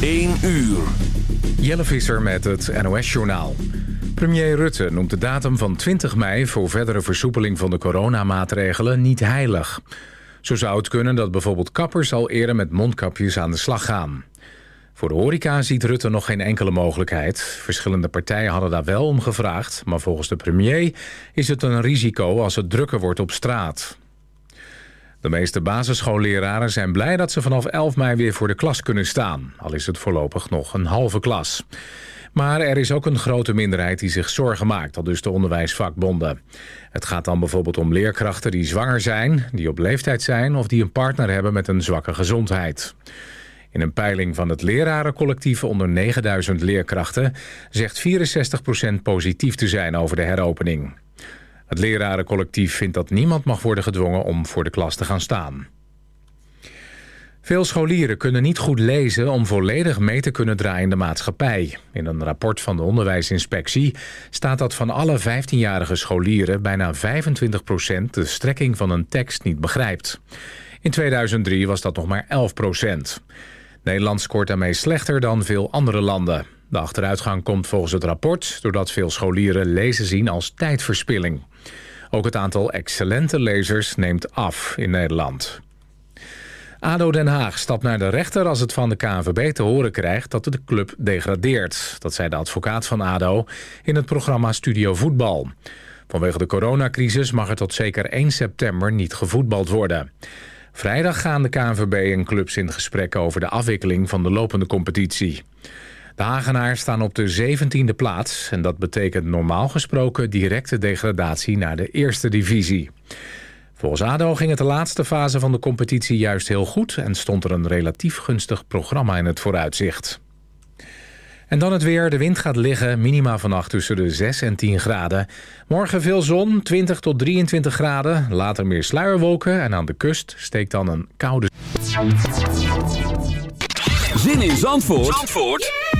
1 uur. Jelle Visser met het NOS-journaal. Premier Rutte noemt de datum van 20 mei... voor verdere versoepeling van de coronamaatregelen niet heilig. Zo zou het kunnen dat bijvoorbeeld kappers al eerder met mondkapjes aan de slag gaan. Voor de horeca ziet Rutte nog geen enkele mogelijkheid. Verschillende partijen hadden daar wel om gevraagd... maar volgens de premier is het een risico als het drukker wordt op straat. De meeste basisschoolleraren zijn blij dat ze vanaf 11 mei weer voor de klas kunnen staan. Al is het voorlopig nog een halve klas. Maar er is ook een grote minderheid die zich zorgen maakt, al dus de onderwijsvakbonden. Het gaat dan bijvoorbeeld om leerkrachten die zwanger zijn, die op leeftijd zijn... of die een partner hebben met een zwakke gezondheid. In een peiling van het lerarencollectief onder 9000 leerkrachten... zegt 64% positief te zijn over de heropening. Het lerarencollectief vindt dat niemand mag worden gedwongen om voor de klas te gaan staan. Veel scholieren kunnen niet goed lezen om volledig mee te kunnen draaien in de maatschappij. In een rapport van de onderwijsinspectie staat dat van alle 15-jarige scholieren bijna 25% de strekking van een tekst niet begrijpt. In 2003 was dat nog maar 11% Nederland scoort daarmee slechter dan veel andere landen. De achteruitgang komt volgens het rapport doordat veel scholieren lezen zien als tijdverspilling. Ook het aantal excellente lezers neemt af in Nederland. ADO Den Haag stapt naar de rechter als het van de KNVB te horen krijgt dat de club degradeert. Dat zei de advocaat van ADO in het programma Studio Voetbal. Vanwege de coronacrisis mag er tot zeker 1 september niet gevoetbald worden. Vrijdag gaan de KNVB en clubs in gesprek over de afwikkeling van de lopende competitie. De Hagenaars staan op de 17e plaats en dat betekent normaal gesproken directe degradatie naar de eerste divisie. Volgens ADO ging het de laatste fase van de competitie juist heel goed en stond er een relatief gunstig programma in het vooruitzicht. En dan het weer. De wind gaat liggen. Minima vannacht tussen de 6 en 10 graden. Morgen veel zon, 20 tot 23 graden. Later meer sluierwolken. En aan de kust steekt dan een koude... Zin in Zandvoort, Zandvoort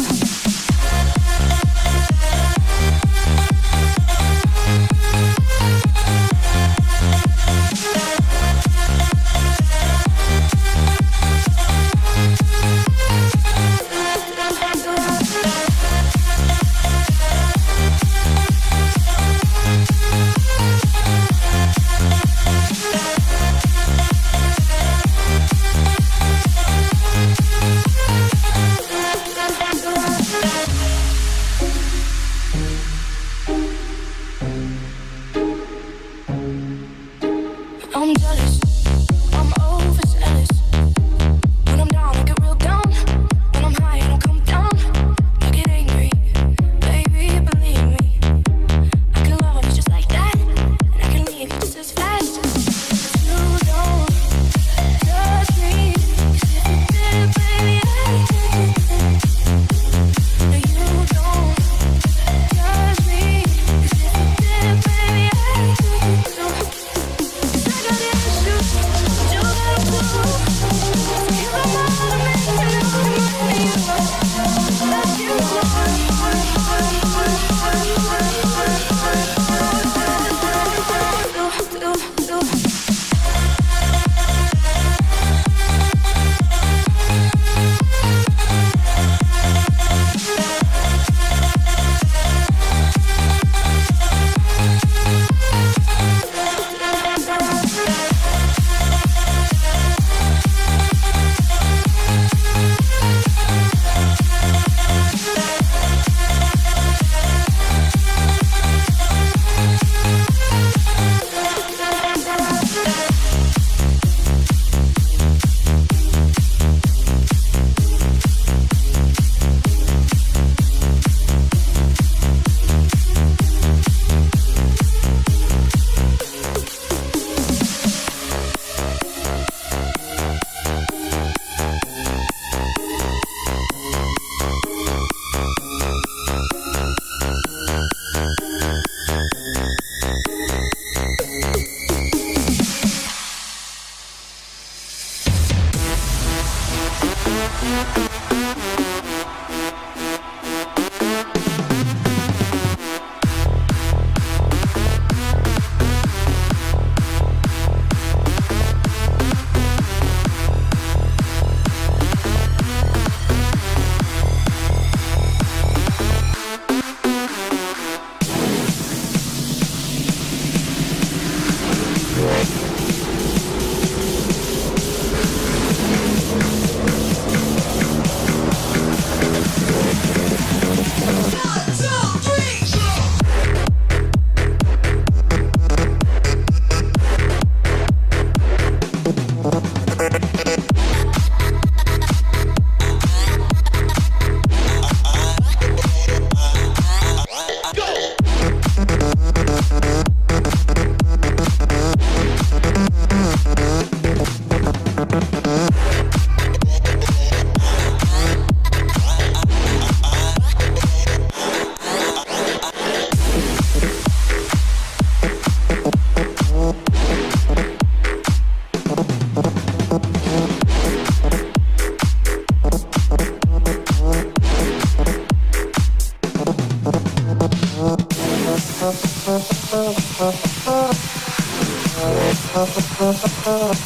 you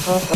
Uh-huh.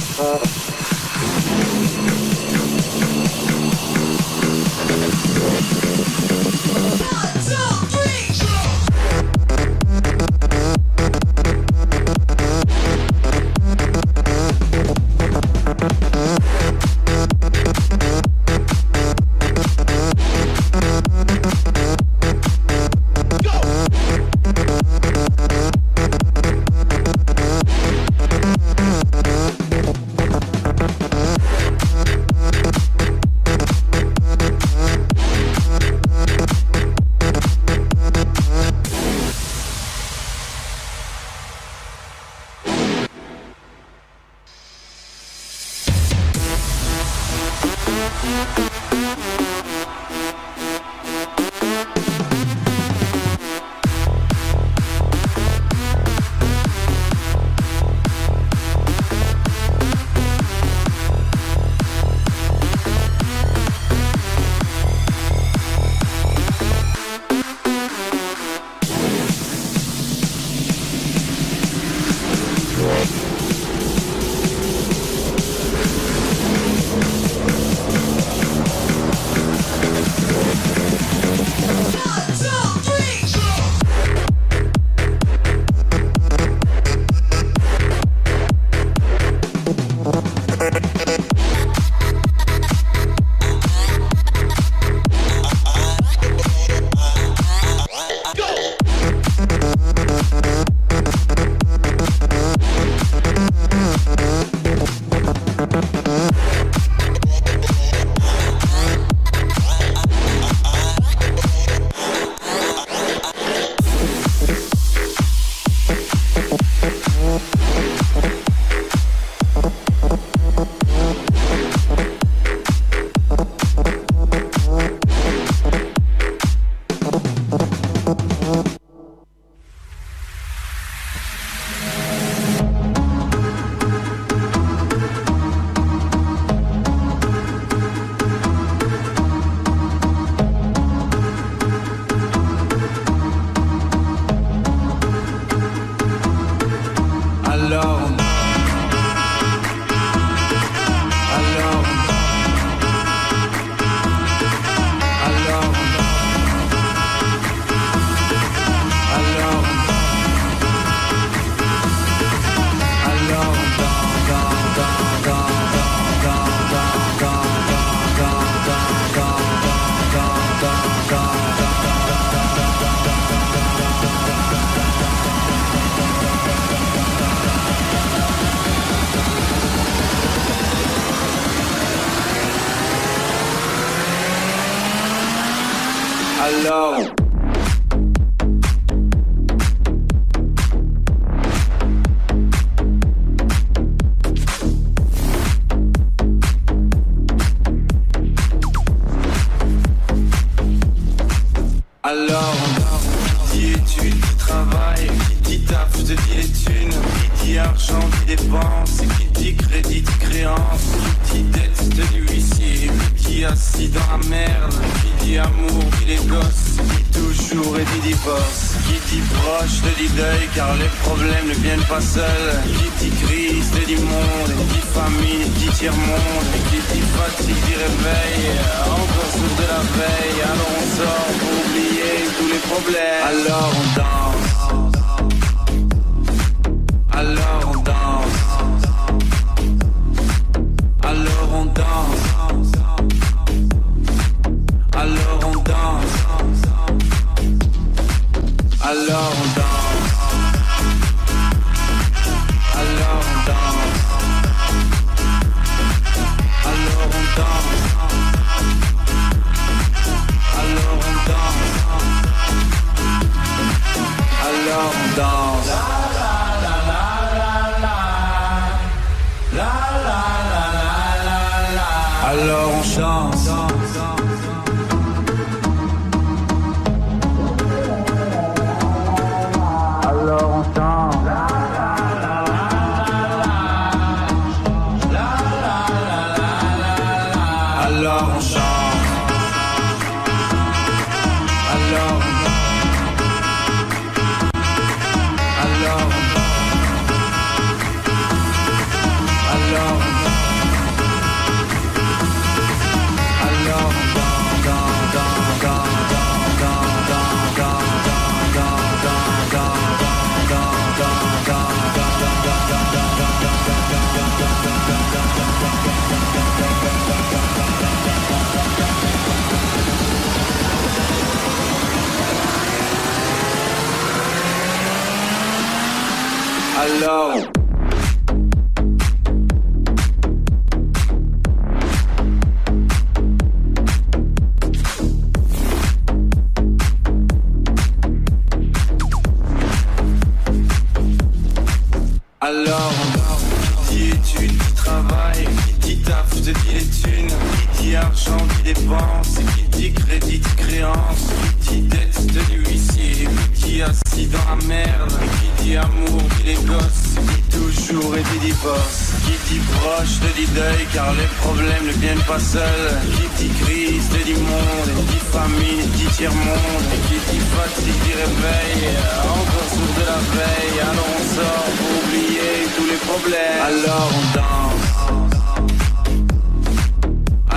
amour qui les gosse, qui toujours et qui divorce. Qui dit proche te dit deuil car les problèmes ne viennent pas seuls. Qui dit crise te dit monde, qui famine, qui tire monde, qui dit fatigue dit réveil. Encore sourd de la veille, alors on sort pour oublier tous les problèmes. Alors on danse. Alors on danse. Alors on danse. alors se dit qui dit argent, dit dépense, qui dit crédit, dit créance, qui dit dette de l'huissier, qui dit assis dans la merde, qui dit amour, dit les gosses, qui toujours et dit divorce, qui dit proche, te dit deuil, car les problèmes ne viennent pas seuls, qui dit crise, te dit monde, qui dit famine, qui dit tiers-monde, qui dit fatigue, qui réveille, encore sourd de la veille, alors on sort pour oublier tous les problèmes, alors on danse.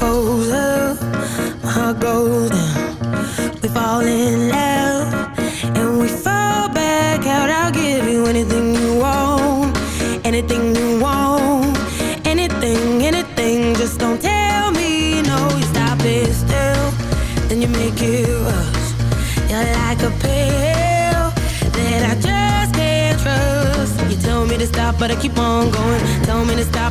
goes up, my heart goes down. We fall in love and we fall back out. I'll give you anything you want, anything you want, anything, anything. Just don't tell me no. You stop it still, then you make it rush. You're like a pill that I just can't trust. You tell me to stop, but I keep on going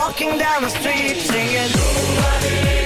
Walking down the street singing. Snapping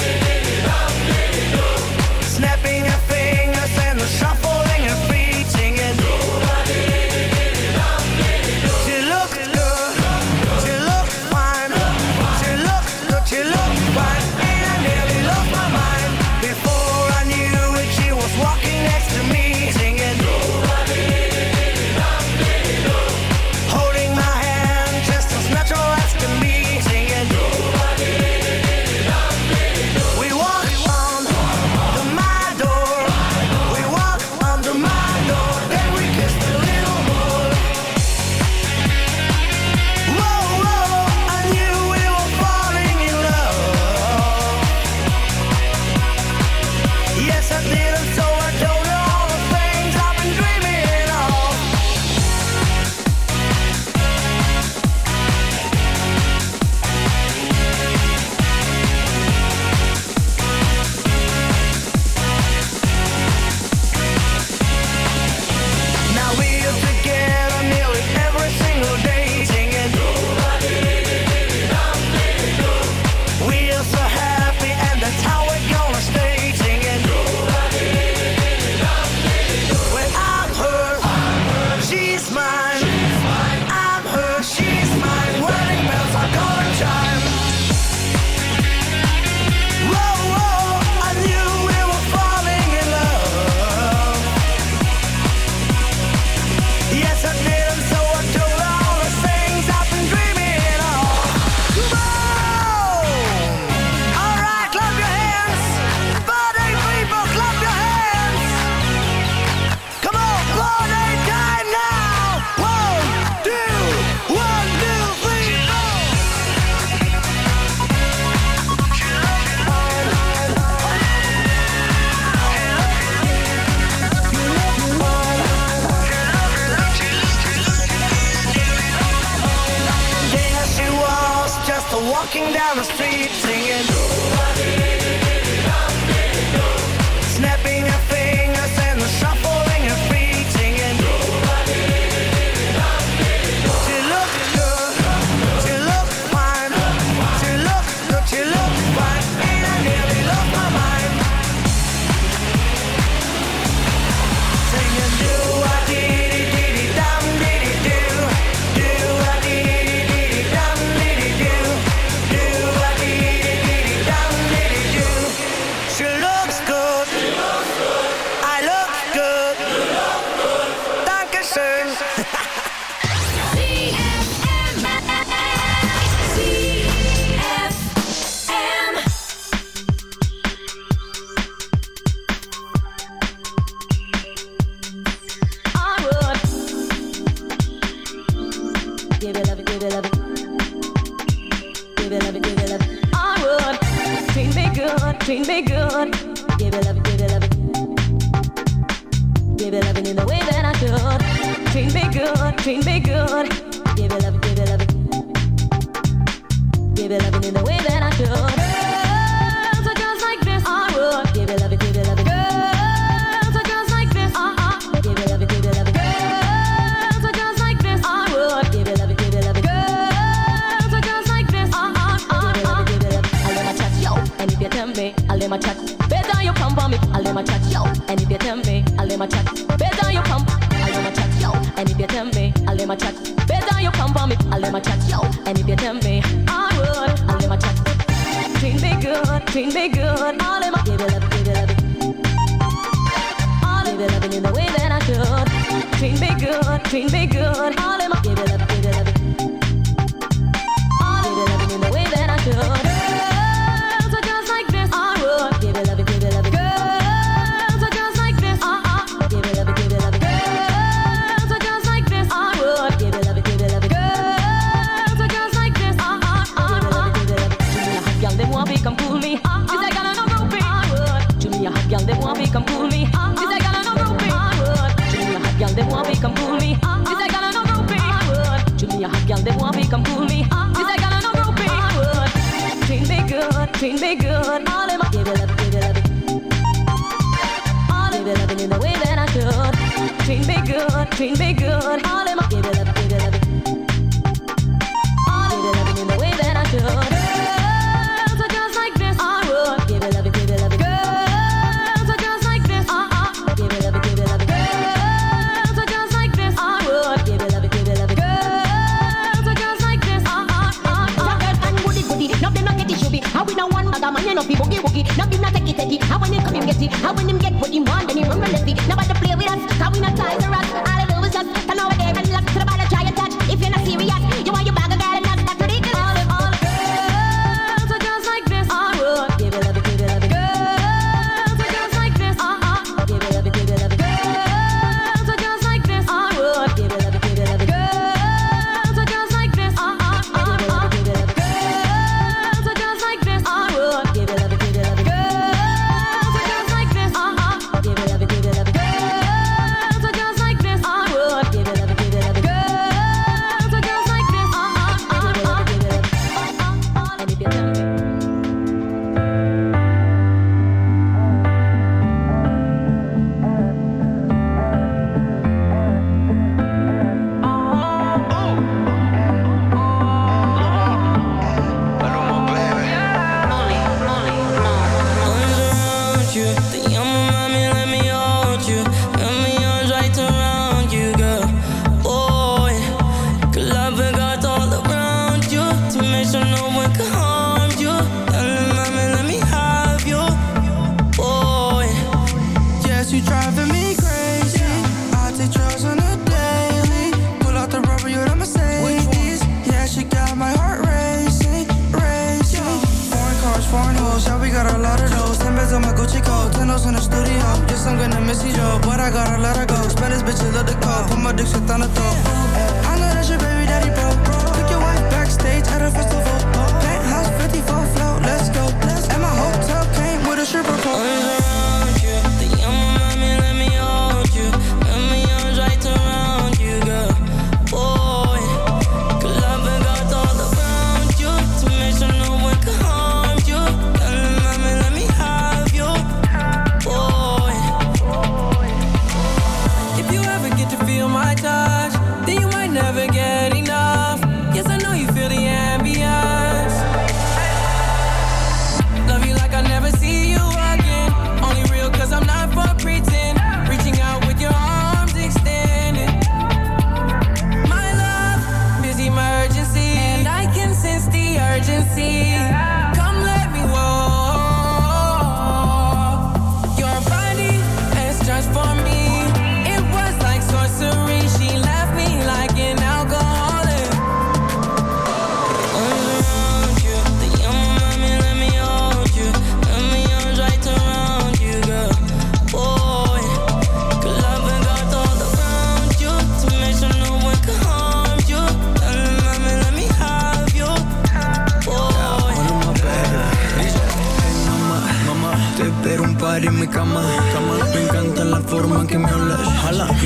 good, treat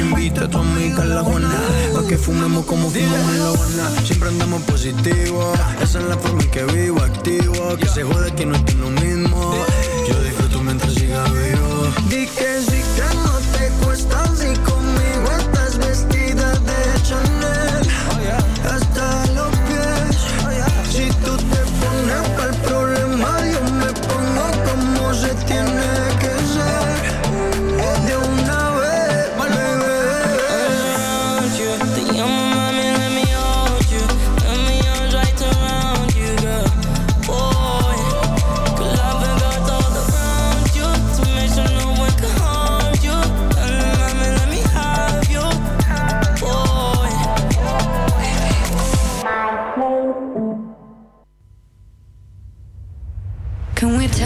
invita a tu amiga la que fumemos como fumamos en la Habana. Siempre andamos positivo. Esa es la forma en que vivo, activo. Que se jode que no estoy lo mismo. Yo disfruto mientras siga vivo.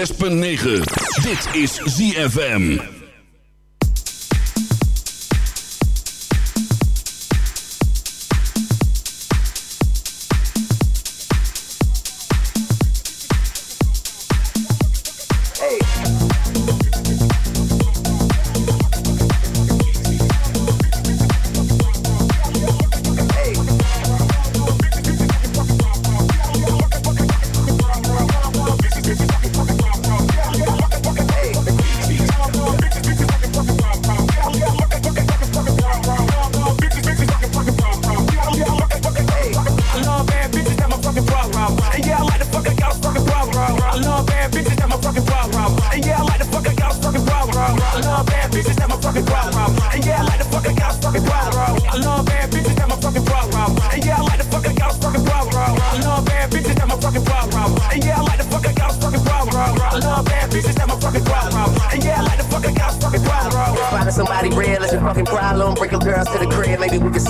106.9. Dit is ZFM.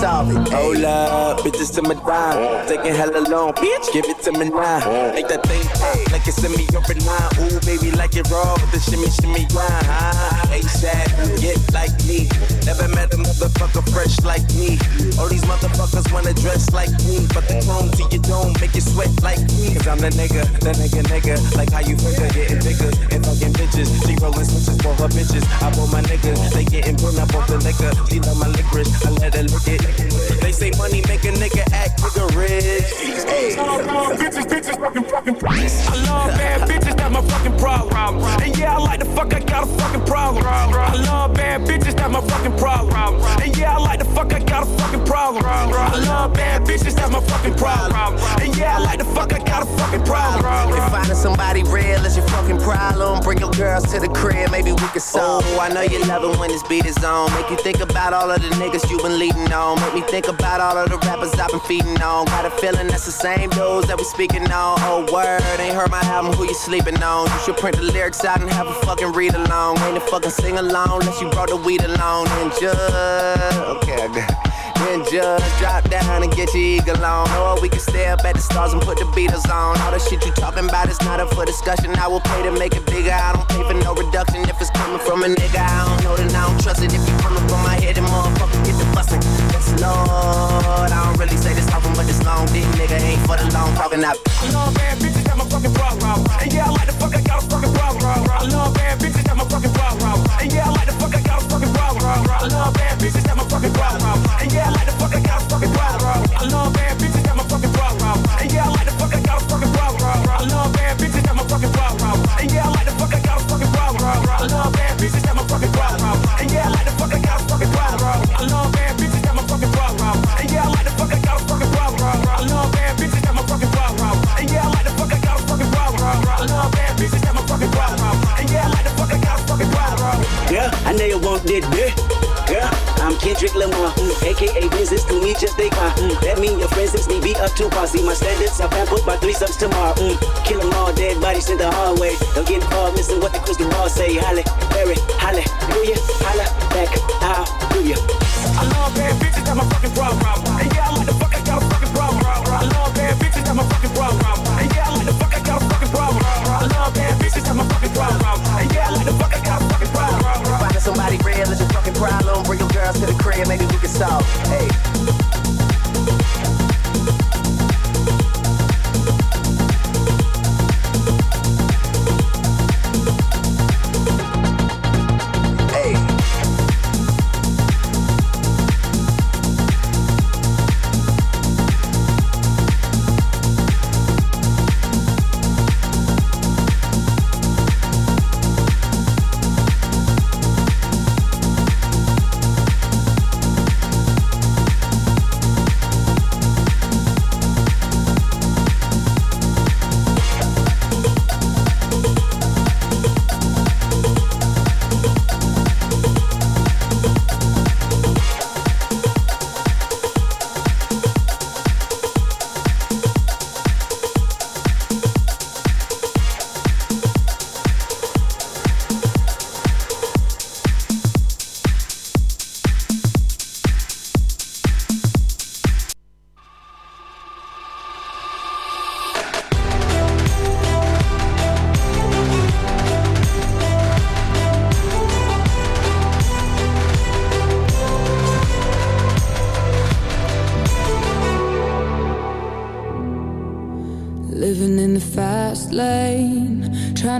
Solve it. Hold up, bitches to my dime. Taking hella long, bitch, give it to me now. Make that thing pop, like it's in me open line. Ooh, baby, like it raw with the shimmy, shimmy grind. Huh? ASAP, get like me. Never met a motherfucker fresh like me. All these motherfuckers wanna dress like me. But the chrome to your dome make you sweat like me. Cause I'm the nigga, the nigga, nigga. Like how you figure, getting bigger and fucking bitches. She rolling switches for her bitches. I want my niggas, they getting burned up off the liquor. She love my licorice, I let her lick it. They say money make a nigga act nigga rich. Hey. bitches, bitches, fucking, fucking I love bad bitches, that's my fucking problem. And yeah, I like the fuck, I got a fucking problem. I love bad bitches, that's my fucking problem. And yeah, I like the fuck, I got a fucking problem. I love bad bitches, that's my fucking problem. And yeah, I like the fuck, I got a fucking problem. If finding somebody real is your fucking problem, bring your girls to the crib, maybe we can solve. Oh, I know you love it when this beat is on. Make you think about all of the niggas you been leading on. Make me think about all of the rappers I've been feeding on. Got a feeling that's the same dudes that we speaking on. Oh, word, ain't heard my album, who you sleeping on? You should print the lyrics out and have a fucking read along. Ain't a fucking sing along unless you brought the weed along. And just, okay, I got. Then just drop down and get your eagle on. Or we can stay up at the stars and put the Beatles on. All the shit you talking about is not up for discussion. I will pay to make it bigger. I don't pay for no reduction if it's coming from a nigga. I don't know that I don't trust it. If you coming from my head, then motherfucker get the bustin'. Yes, Lord. I don't really say this often, but this long dick nigga ain't for the long talking. I love bad bitches, that's my fucking problem. And yeah, I like the fuck, I got a fucking problem. I love bad bitches, that's my fucking problem. And yeah, I like the fuck, I got a fucking problem. I love bad bitches, that's my fucking problem. I know you want that dick. Yeah, I'm Kendrick Lamar, mm, aka business to me just they car. Mm, that mean your friends since me be up to par. See my standards, I plan put my three subs tomorrow. Mm, kill them all, dead bodies in the hallway. Don't get involved, missing what the crystal ball say. Halle, Berry, halle, do ya? Holla back, how do ya? I love bad bitches, that's my fucking problem. And yeah, I like the fuck, I got a fucking problem. I love bad bitches, that's my fucking problem. Maybe we can solve. Hey.